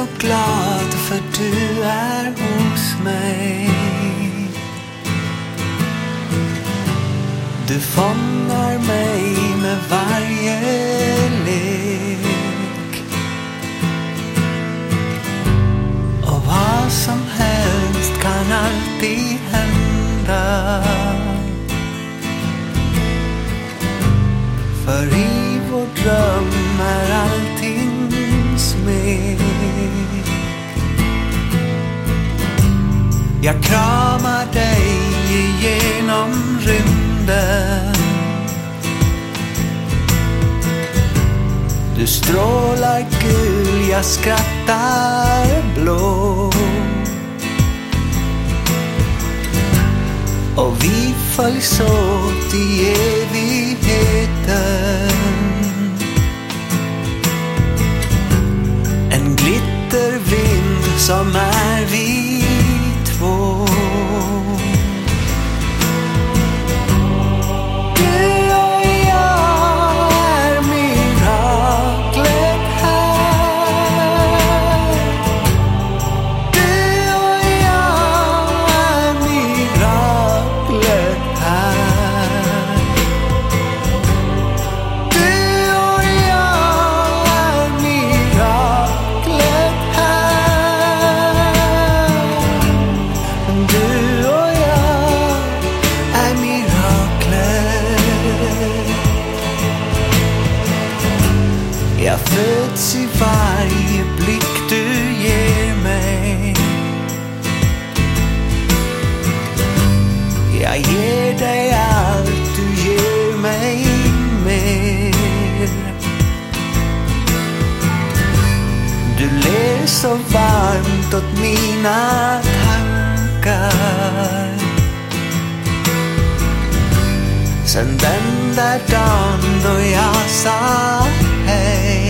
så glad för du är hos mig. Du fångar mig med varje lek. Och vad som helst kan alltid hända. För i vår dröm Jag kramar dig igenom rymden. Du strålar gul, jag skrattar blå. Och vi följs åt i evigheten. En glittervind som är Jag föds i varje blick du ger mig. Jag ger dig allt, du ger mig mer. Du ler så varmt åt mina tankar. Sen den där dagen då jag sa pain.